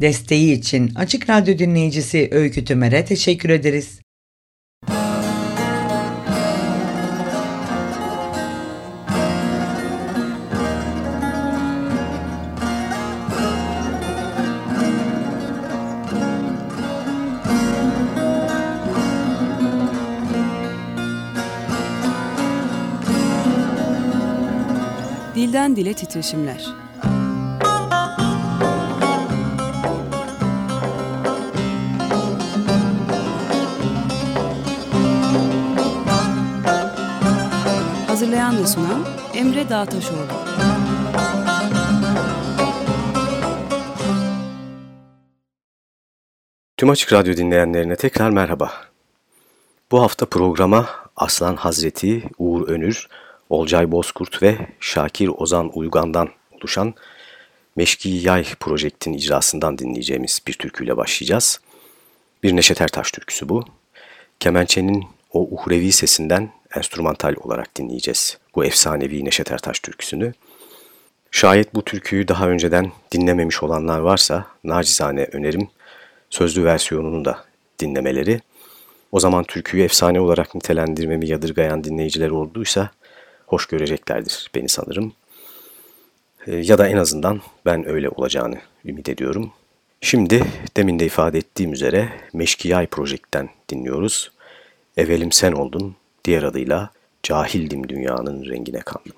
Desteği için Açık Radyo dinleyicisi Öykü Tümer'e teşekkür ederiz. Dilden Dile Titreşimler Hazırlayan ve sunan Emre Dağtaşoğlu. Tüm Açık Radyo dinleyenlerine tekrar merhaba. Bu hafta programa Aslan Hazreti, Uğur Önür, Olcay Bozkurt ve Şakir Ozan Uygan'dan oluşan Meşki Yay Projekt'in icrasından dinleyeceğimiz bir türküyle başlayacağız. Bir Neşet Ertaş türküsü bu. Kemençenin o uhrevi sesinden enstrümantal olarak dinleyeceğiz bu efsanevi Neşet Ertaş türküsünü. Şayet bu türküyü daha önceden dinlememiş olanlar varsa nacizane önerim sözlü versiyonunu da dinlemeleri. O zaman türküyü efsane olarak nitelendirmemi yadırgayan dinleyiciler olduysa hoş göreceklerdir beni sanırım. Ee, ya da en azından ben öyle olacağını ümit ediyorum. Şimdi demin de ifade ettiğim üzere Meşkiyay Projek'ten dinliyoruz. Evelim sen oldun, diğer adıyla Cahildim dünyanın rengine kandım.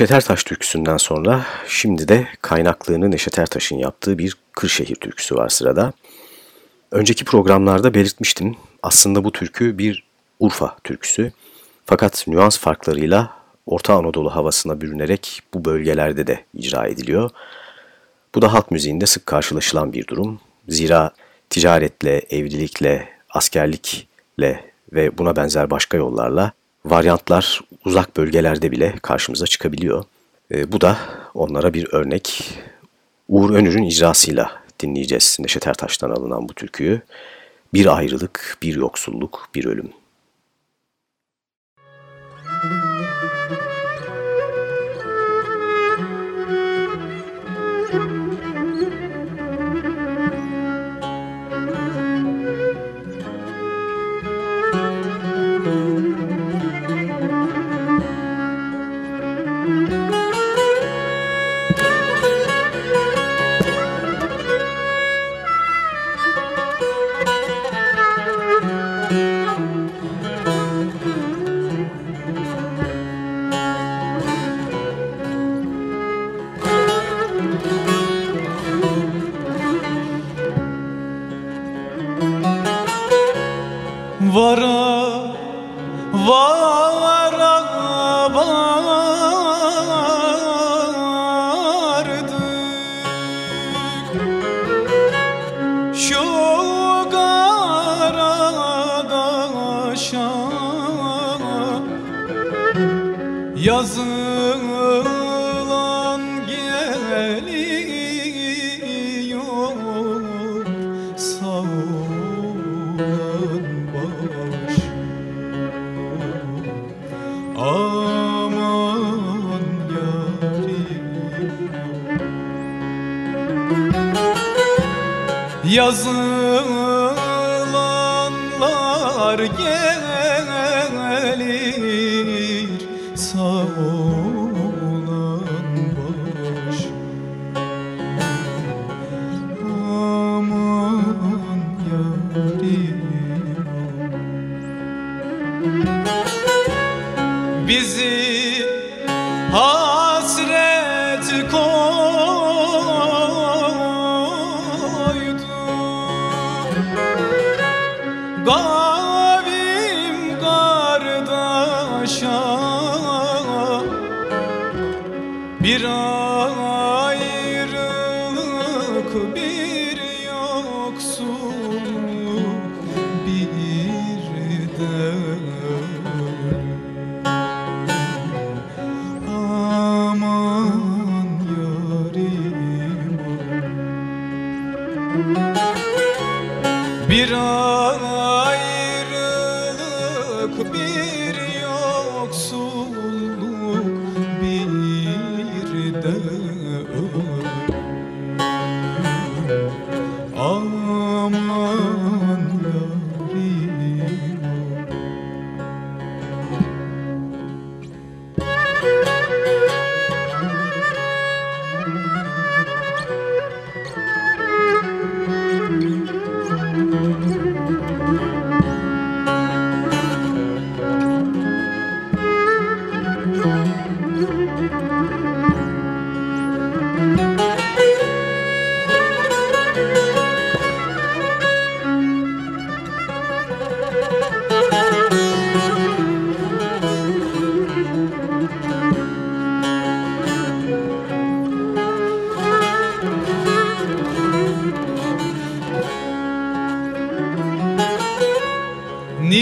Neşet Ertaş türküsünden sonra şimdi de kaynaklığını Neşet Ertaş'ın yaptığı bir Kırşehir türküsü var sırada. Önceki programlarda belirtmiştim. Aslında bu türkü bir Urfa türküsü. Fakat nüans farklarıyla Orta Anadolu havasına bürünerek bu bölgelerde de icra ediliyor. Bu da halk müziğinde sık karşılaşılan bir durum. Zira ticaretle, evlilikle, askerlikle ve buna benzer başka yollarla varyantlar uzak bölgelerde bile karşımıza çıkabiliyor. E, bu da onlara bir örnek. Uğur Önür'ün icrasıyla dinleyeceğiz Neşet Ertaş'tan alınan bu türküyü. Bir ayrılık, bir yoksulluk, bir ölüm.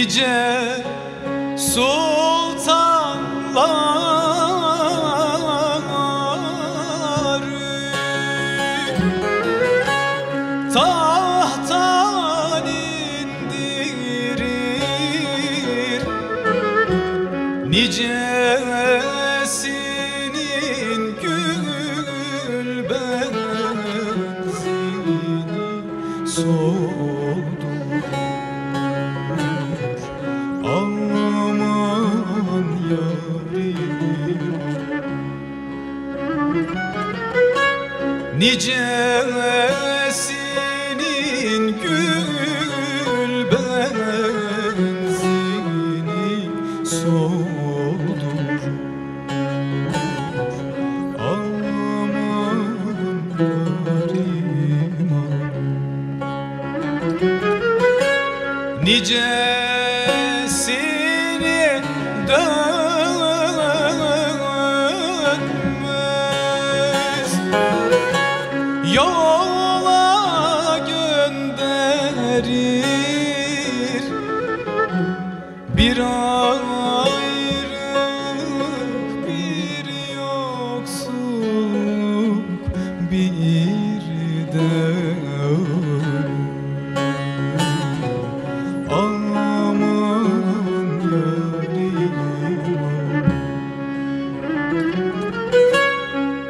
gece.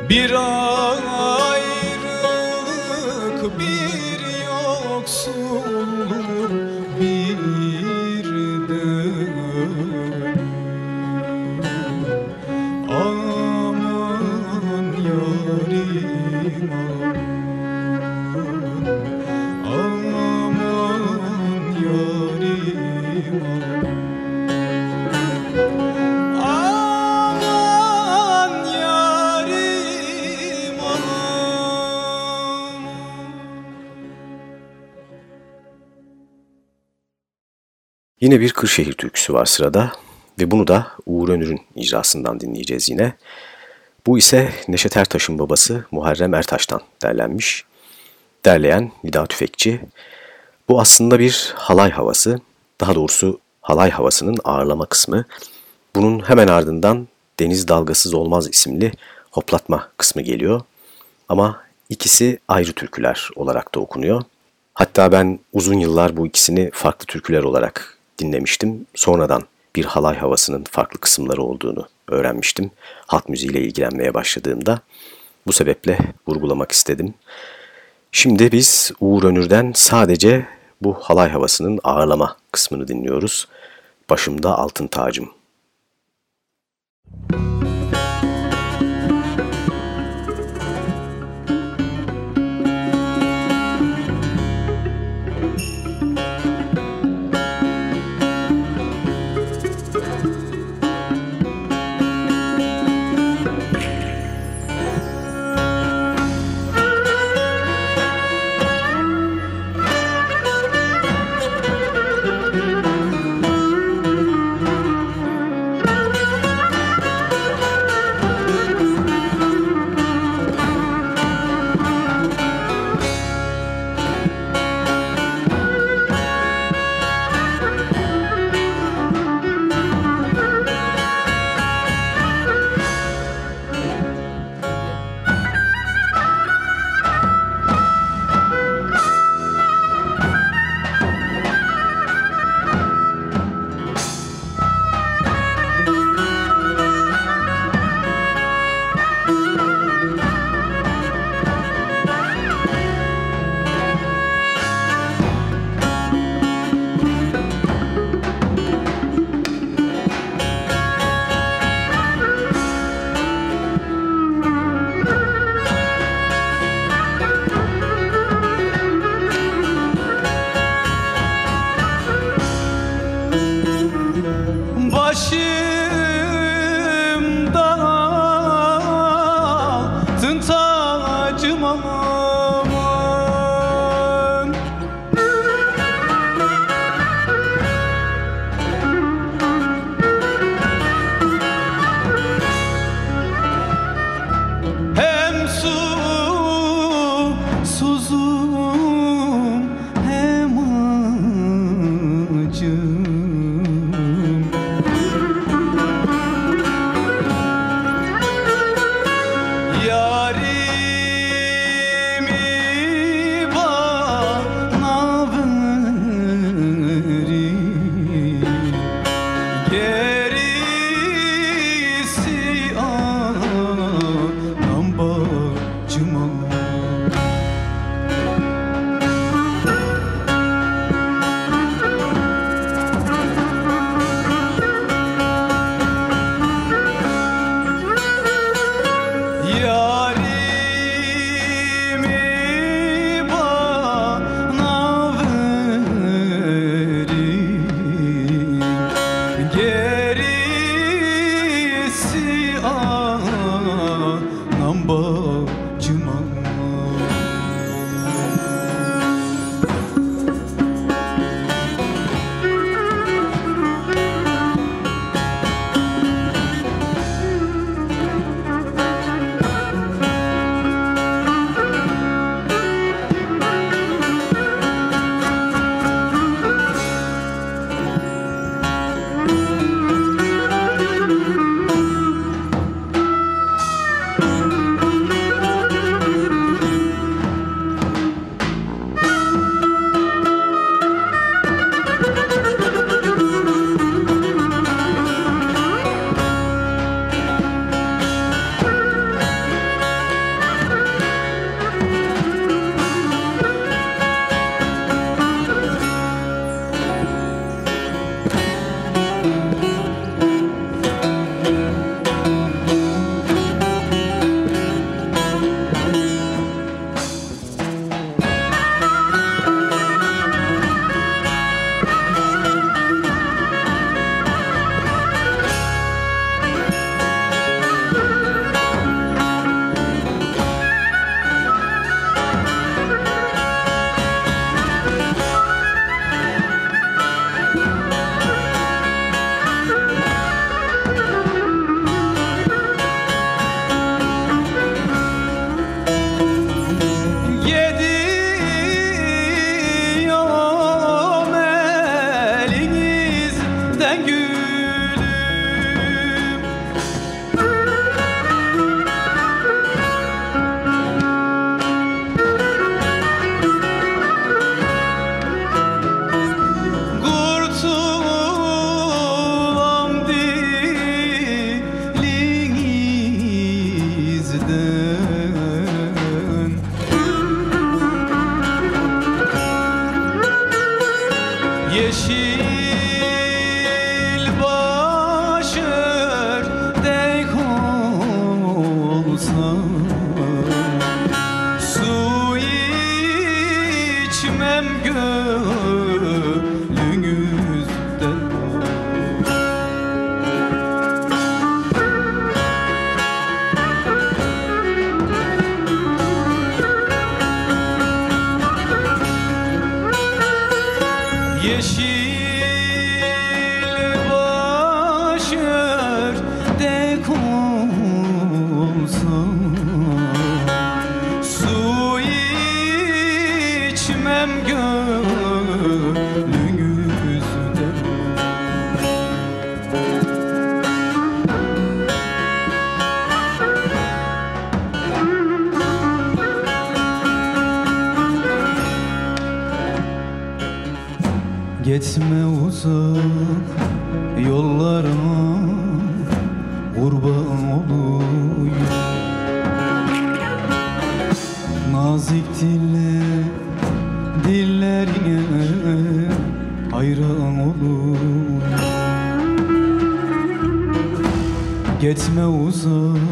Bir ayrılık Yine bir Kırşehir türküsü var sırada ve bunu da Uğur Önür'ün icrasından dinleyeceğiz yine. Bu ise Neşet Ertaş'ın babası Muharrem Ertaş'tan derlenmiş. Derleyen Nida Tüfekçi. Bu aslında bir halay havası, daha doğrusu halay havasının ağırlama kısmı. Bunun hemen ardından Deniz Dalgasız Olmaz isimli hoplatma kısmı geliyor. Ama ikisi ayrı türküler olarak da okunuyor. Hatta ben uzun yıllar bu ikisini farklı türküler olarak dinlemiştim. Sonradan bir halay havasının farklı kısımları olduğunu öğrenmiştim. Halk müziğiyle ilgilenmeye başladığımda. Bu sebeple vurgulamak istedim. Şimdi biz Uğur Önür'den sadece bu halay havasının ağırlama kısmını dinliyoruz. Başımda altın tacım. Aman Gitme uzak yollarıma kurban olayım. Nazik dille dillerine hayran olayım. Gitme uzak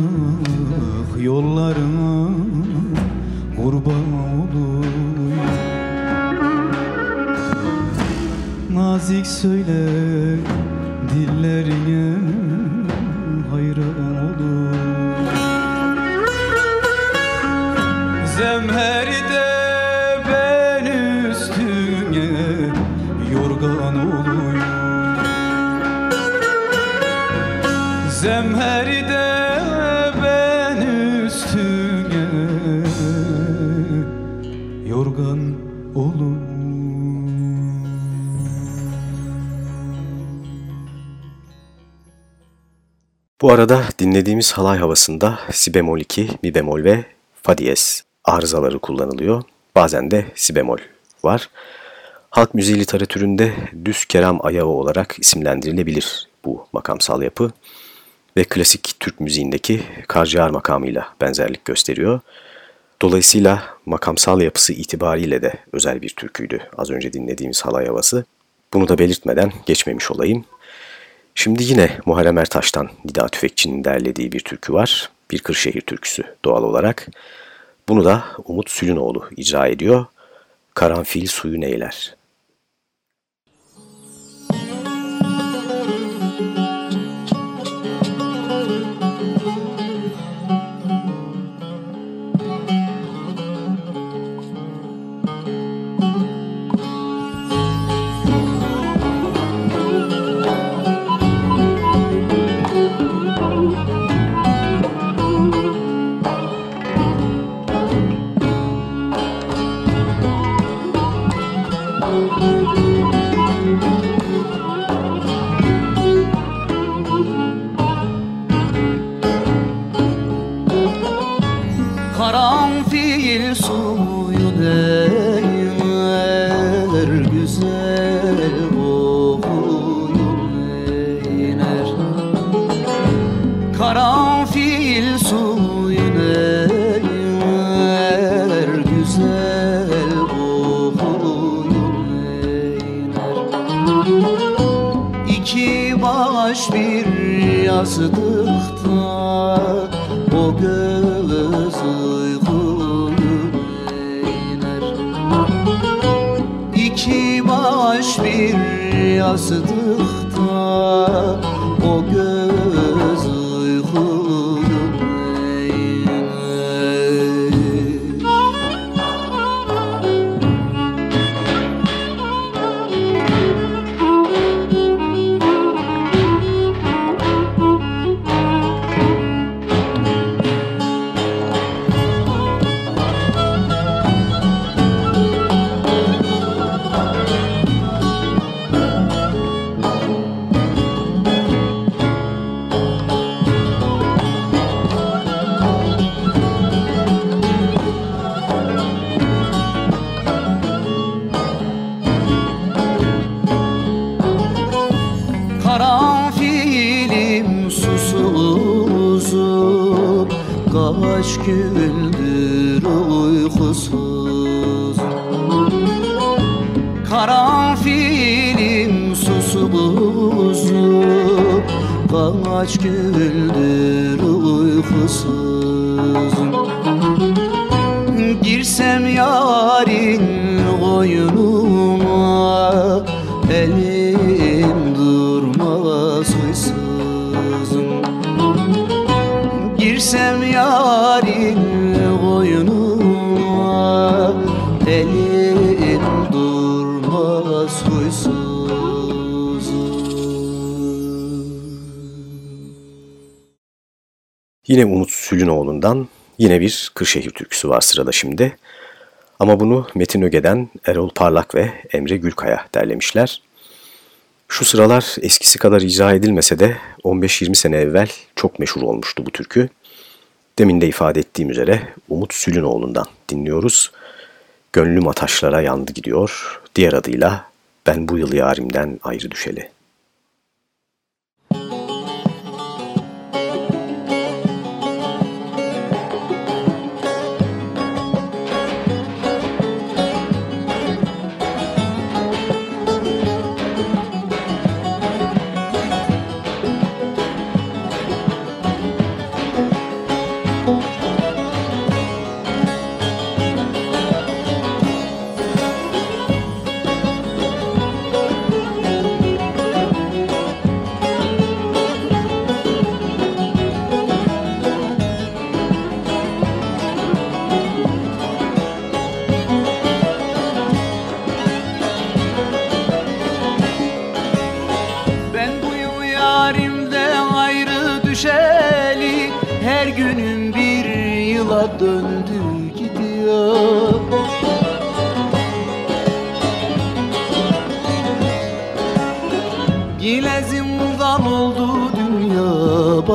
arada dinlediğimiz halay havasında si bemol 2, mi bemol ve fa diyez arızaları kullanılıyor. Bazen de si bemol var. Halk müziği literatüründe düz keram ayağı olarak isimlendirilebilir bu makamsal yapı ve klasik Türk müziğindeki karciğer makamıyla benzerlik gösteriyor. Dolayısıyla makamsal yapısı itibariyle de özel bir türküydü az önce dinlediğimiz halay havası. Bunu da belirtmeden geçmemiş olayım. Şimdi yine Muharrem Ertaş'tan Nida Tüfekçi'nin derlediği bir türkü var. Bir Kırşehir türküsü doğal olarak. Bunu da Umut Sülünoğlu icra ediyor. Karanfil suyu neyler. Yazdıkta o göz uygun iner İki baş bir yazdıkta o göz Yine Umut Sülünoğlu'ndan yine bir Kırşehir türküsü var sırada şimdi. Ama bunu Metin Öge'den Erol Parlak ve Emre Gülkaya derlemişler. Şu sıralar eskisi kadar icra edilmese de 15-20 sene evvel çok meşhur olmuştu bu türkü. Demin de ifade ettiğim üzere Umut Sülünoğlu'ndan dinliyoruz. Gönlüm ataşlara yandı gidiyor. Diğer adıyla Ben bu yıl yarimden ayrı düşeli.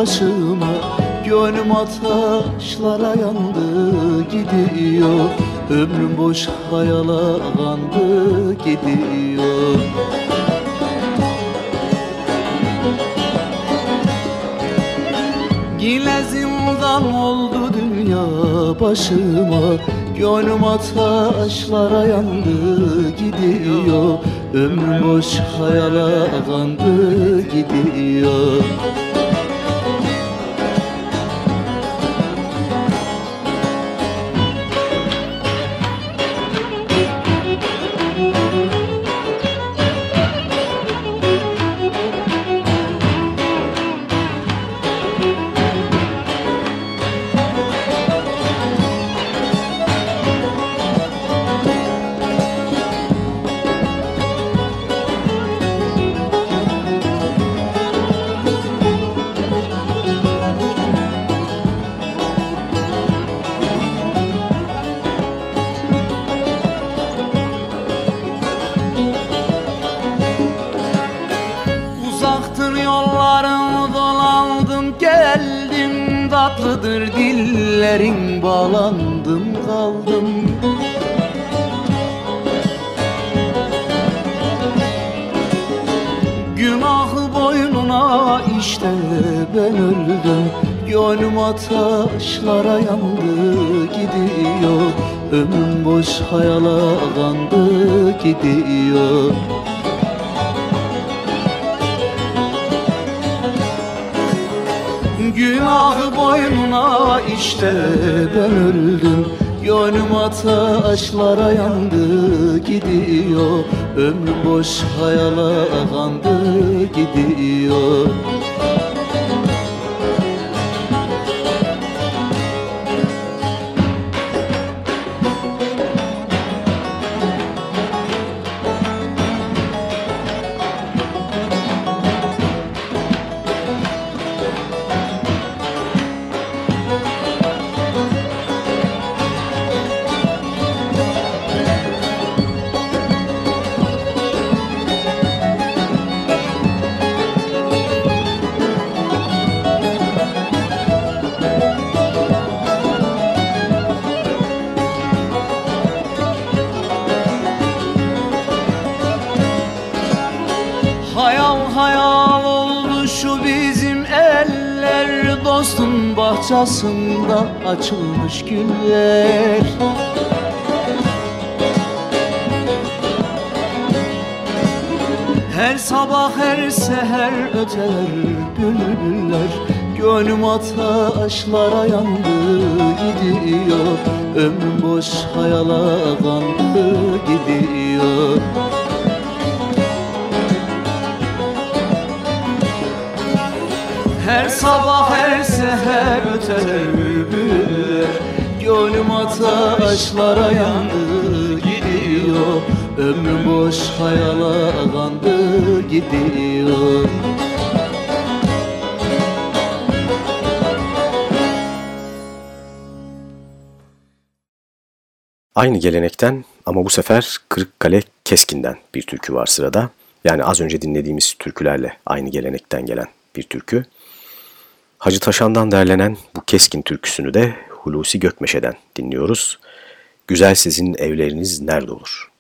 Başıma Gönlüm ateşlara yandı gidiyor. Ömrüm boş hayala kandı gidiyor. Yine zindan oldu dünya başıma. Gönlüm ateşlara yandı gidiyor. Ömrüm boş hayala kandı gidiyor boş hayala Bahçesinde açılmış güller. Her sabah her seher öter bülbüller. Gönlüm ateşlara yandı gidiyor. Ömrüm boş hayala kandı gidiyor. Her sabah her öter bülbüller Gönlüm ateşlara yandı gidiyor Ömrüm boş hayala kandı gidiyor Aynı gelenekten ama bu sefer Kırıkkale Keskin'den bir türkü var sırada. Yani az önce dinlediğimiz türkülerle aynı gelenekten gelen bir türkü. Hacı Taşan'dan derlenen bu Keskin türküsünü de Hulusi Gökmeşe'den dinliyoruz. Güzel sizin evleriniz nerede olur?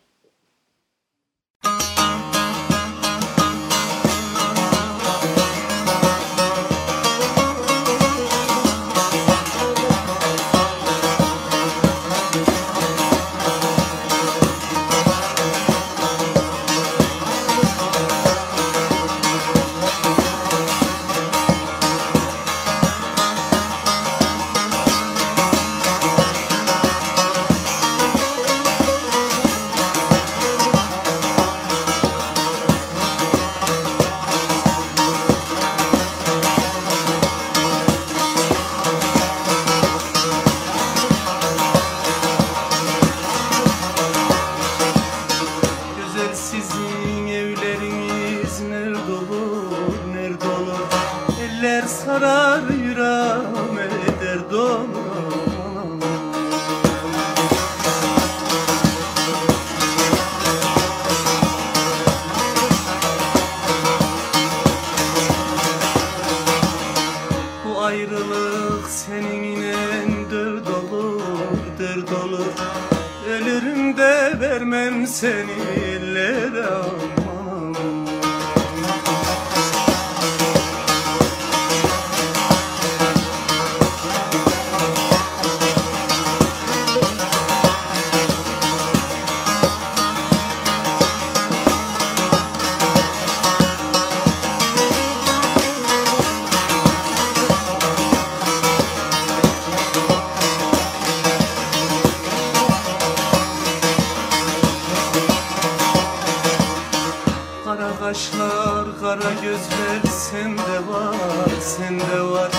Kara gözler sende var, sende var.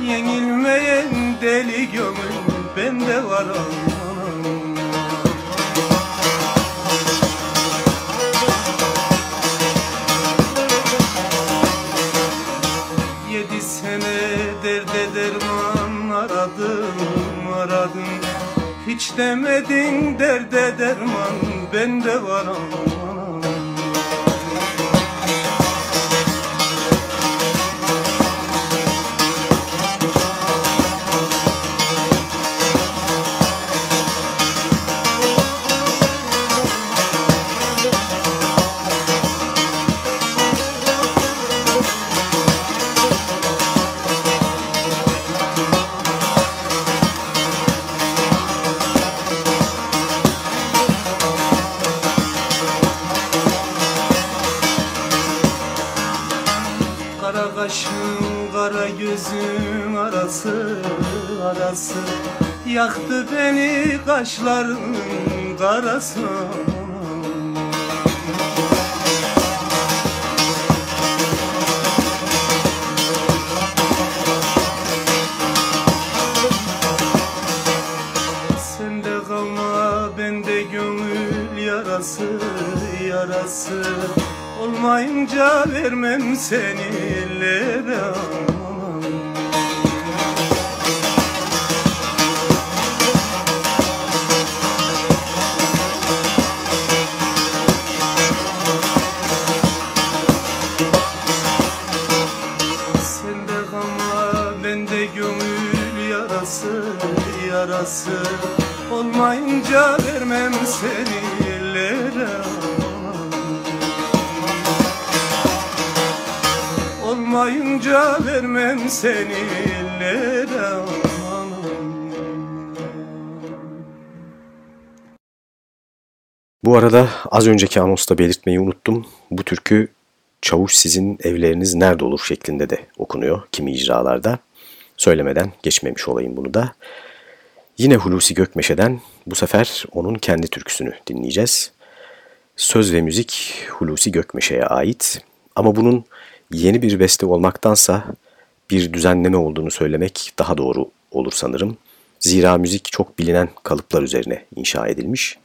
Yenilmeyen deli gönül bende var aman. Yedi sene derde derman aradım, aradım. Hiç demedin derde derman bende var aman kaşların karası Sende kalma bende gönül yarası yarası. Olmayınca vermem seni vermem seni ellere aman Bu arada az önceki anonsta belirtmeyi unuttum. Bu türkü Çavuş sizin evleriniz nerede olur şeklinde de okunuyor kimi icralarda. Söylemeden geçmemiş olayım bunu da. Yine Hulusi Gökmeşe'den bu sefer onun kendi türküsünü dinleyeceğiz. Söz ve müzik Hulusi Gökmeşe'ye ait ama bunun yeni bir beste olmaktansa bir düzenleme olduğunu söylemek daha doğru olur sanırım. Zira müzik çok bilinen kalıplar üzerine inşa edilmiş.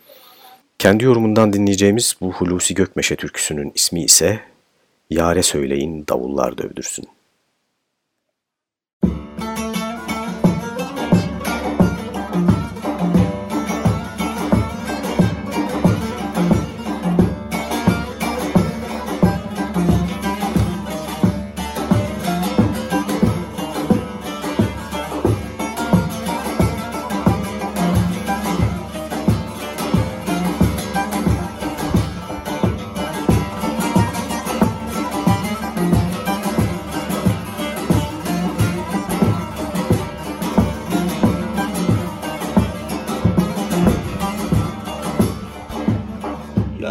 Kendi yorumundan dinleyeceğimiz bu Hulusi Gökmeşe türküsünün ismi ise Yare Söyleyin Davullar Dövdürsün.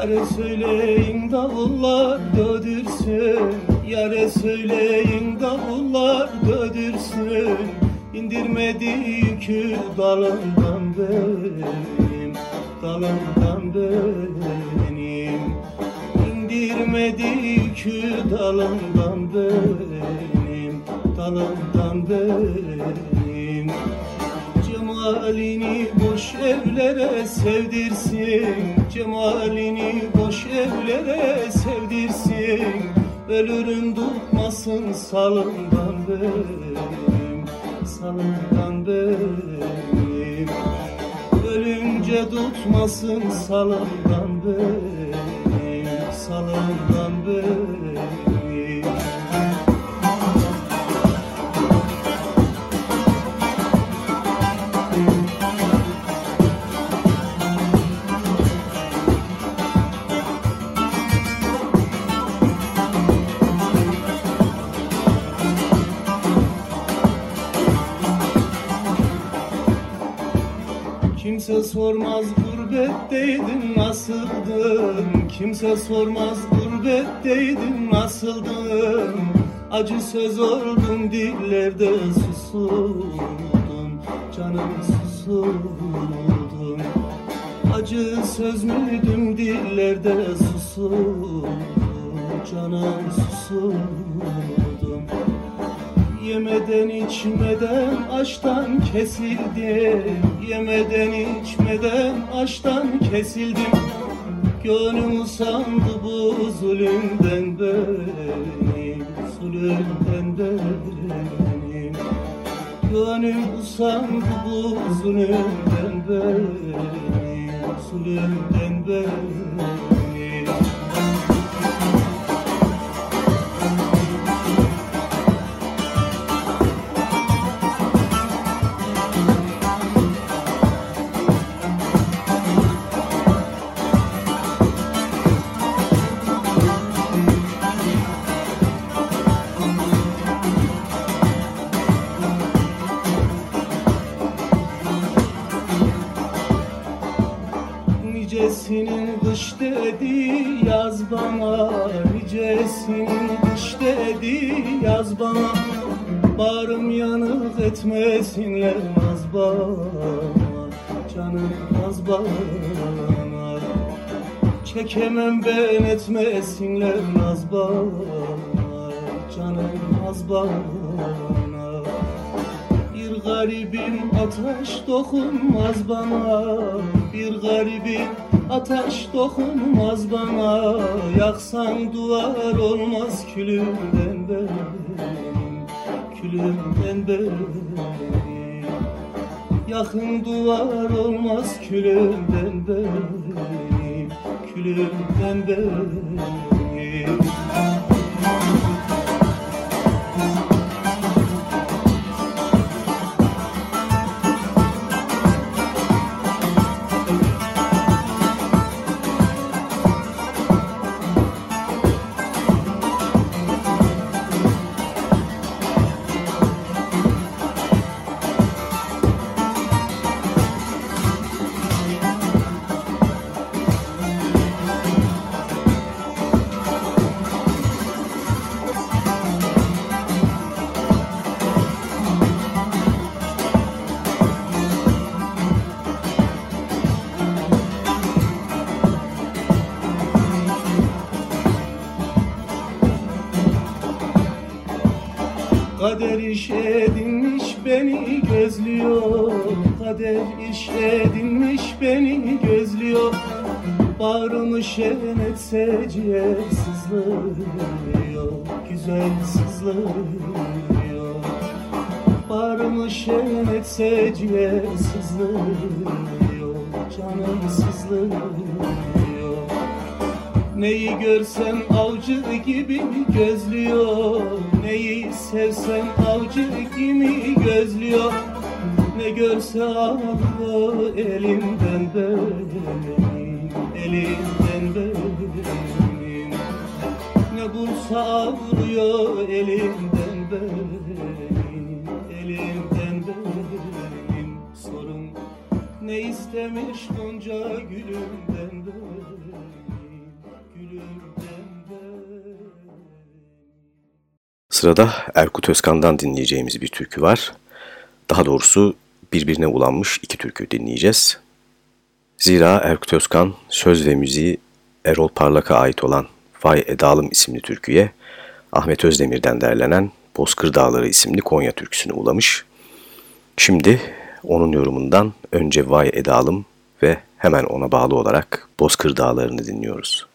Yare söyleyin davullar dödürsün Yare söyleyin davullar dödürsün İndirmedi yükü dalından benim Dalından benim. İndirmedi yükü dalından benim Dalından benim Cemalini boş evlere sevdirsin. Cemalini boş evlere sevdirsin. Ölürün tutmasın salından benim Salından benim. Ölünce tutmasın salından benim Salından benim Kimse sormaz gurbetteydin nasıldın Kimse sormaz gurbetteydin nasıldın Acı söz oldun dillerde susuldun Canım susuldun Acı söz müydüm dillerde susuldun Canım susuldun Yemeden içmeden açtan kesildim. Yemeden içmeden açtan kesildim. Gönlüm usandı bu zulümden benim. Zulümden benim. Gönlüm usandı bu zulümden benim. Zulümden benim Çekemem ben etmesinler naz bana Canım naz bana. Bir garibim ateş dokunmaz bana Bir garibim ateş dokunmaz bana. Yaksan duvar olmaz külümden benim Külümden benim. Yakın duvar olmaz külümden benim Külümden benim Kader iş edinmiş beni gözlüyor. Kader iş edinmiş beni gözlüyor. Bağrımı şen etse ciğer sızlıyor Güzel sızlıyor Bağrımı şen etse ciğer sızlıyor Canım sızlıyor Neyi görsem avcı gibi gözlüyor sevsem avcı gibi gözlüyor? Ne görse alıyor elimden benim Elimden Sırada Erkut Özkan'dan dinleyeceğimiz bir türkü var. Daha doğrusu birbirine ulanmış iki türkü dinleyeceğiz. Zira Erkut Özkan söz ve müziği Erol Parlak'a ait olan Vay Edalım isimli türküye Ahmet Özdemir'den derlenen Bozkır Dağları isimli Konya türküsünü ulamış. Şimdi onun yorumundan önce Vay Edalım ve hemen ona bağlı olarak Bozkır Dağları'nı dinliyoruz.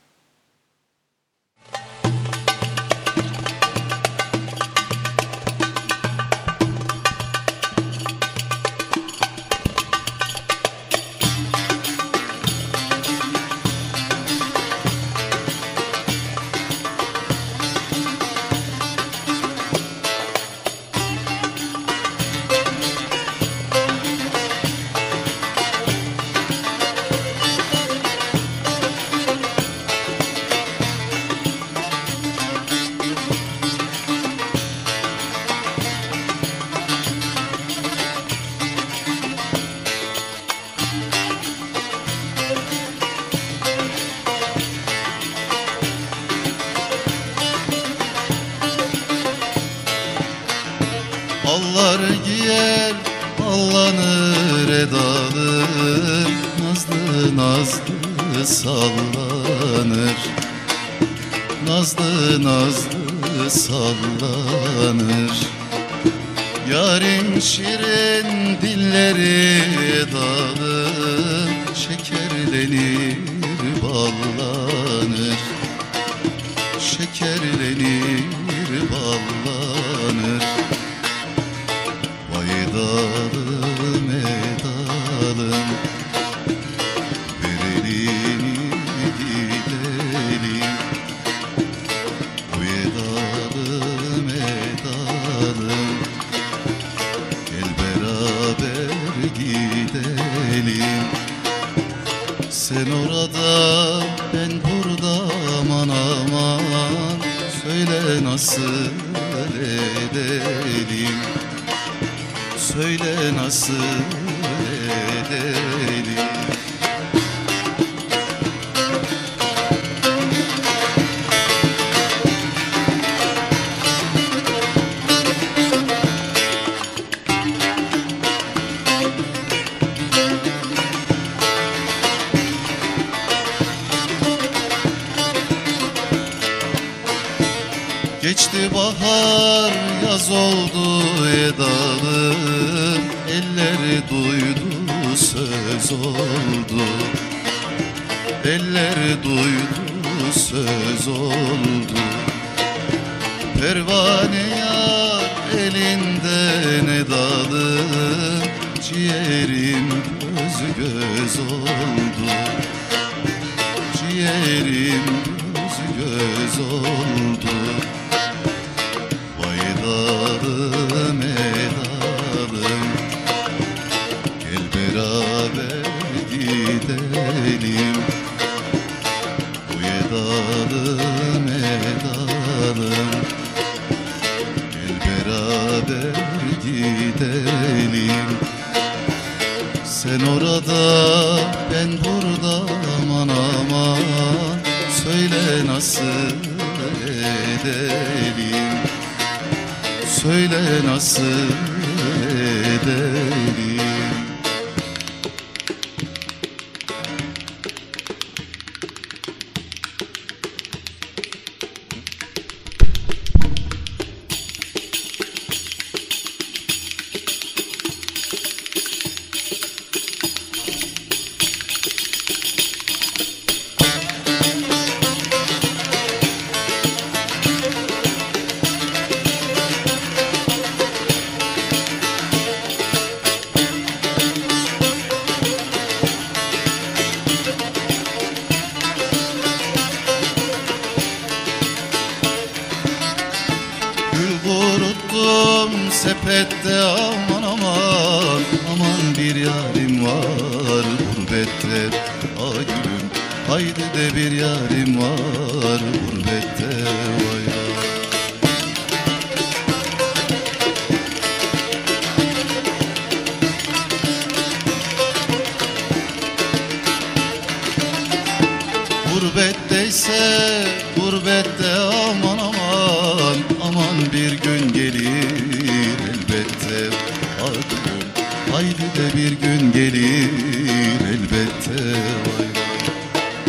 darım edarım Gel beraber gidelim. Sen orada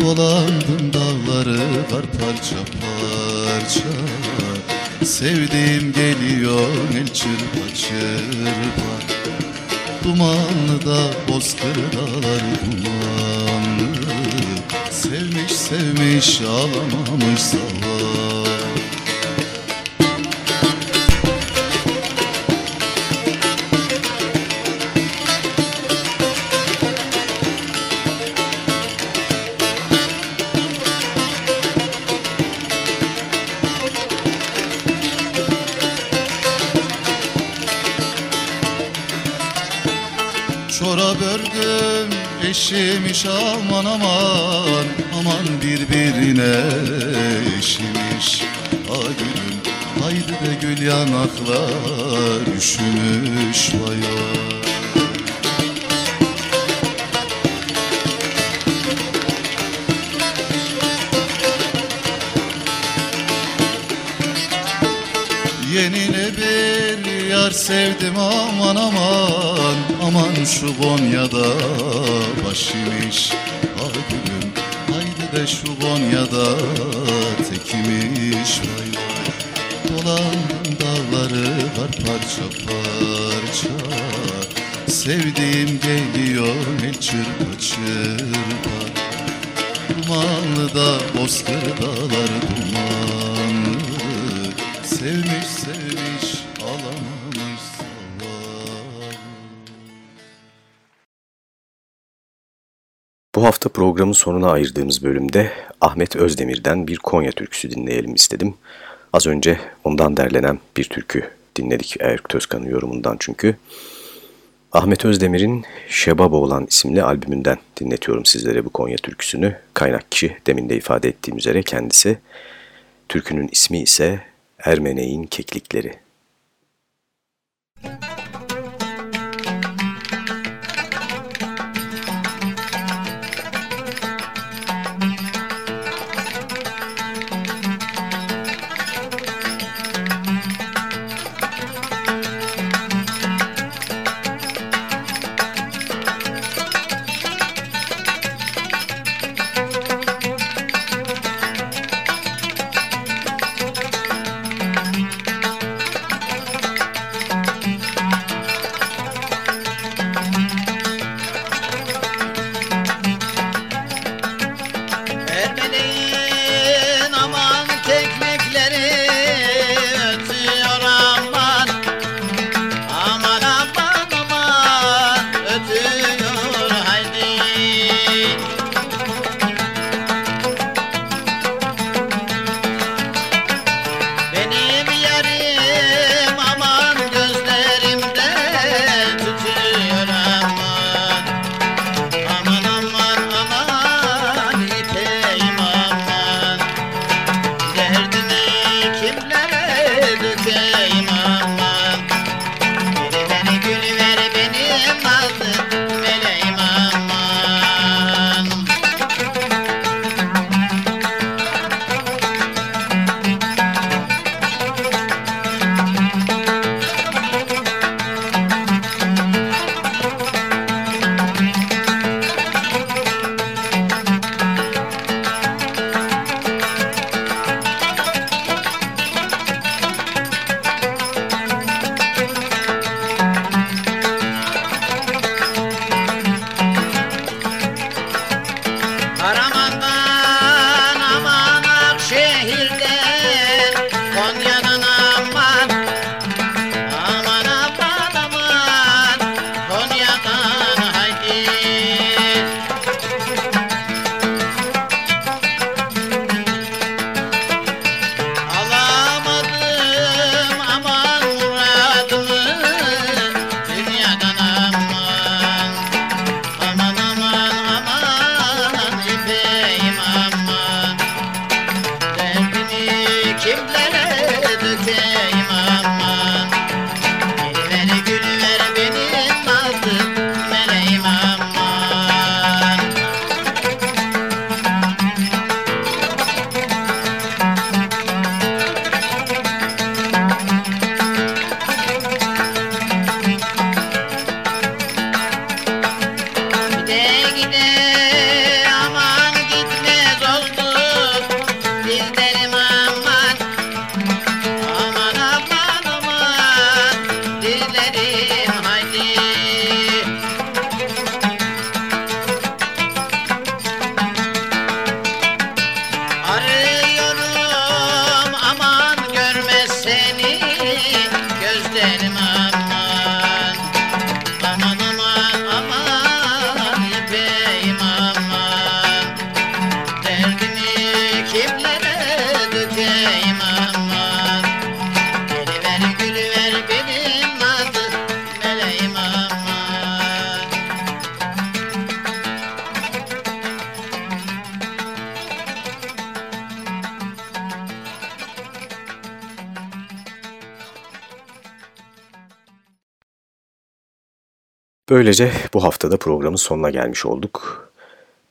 Dolandım dağları var parça parça. Sevdiğim geliyor el çırpa çırpa. Dumanlı da bozkır dağlar dumanlı. Sevmiş sevmiş ağlamamış zavallı. eşimiş aman aman Aman birbirine eşimiş Ha gülüm haydi de gül yanaklar üşümüş vay vay Yenine bir yar sevdim aman aman Aman şu Konya'da başımış Ah gülüm. Haydi de şu Konya'da tekimiş vay vay. Dolandım dağları var parça parça. Sevdiğim Bu hafta programın sonuna ayırdığımız bölümde Ahmet Özdemir'den bir Konya türküsü dinleyelim istedim. Az önce ondan derlenen bir türkü dinledik Erk Tözkan'ın yorumundan çünkü. Ahmet Özdemir'in Şebaba olan isimli albümünden dinletiyorum sizlere bu Konya türküsünü. Kaynak kişi demin de ifade ettiğim üzere kendisi. Türkünün ismi ise Ermeneğin Keklikleri. Ermeleyin Böylece bu haftada programın sonuna gelmiş olduk.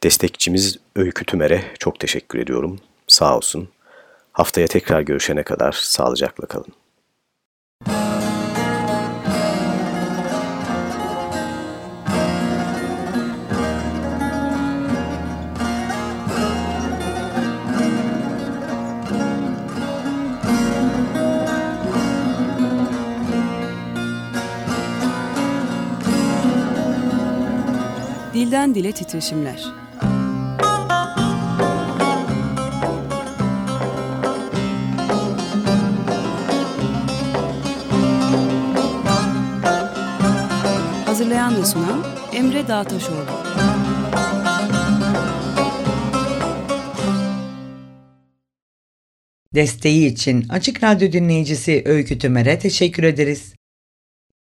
Destekçimiz Öykü Tümer'e çok teşekkür ediyorum. Sağ olsun. Haftaya tekrar görüşene kadar sağlıcakla kalın. Dilden Dile Titreşimler Hazırlayan ve sunan Emre Dağtaşoğlu. Desteği için Açık Radyo dinleyicisi Öykü Tümer'e teşekkür ederiz.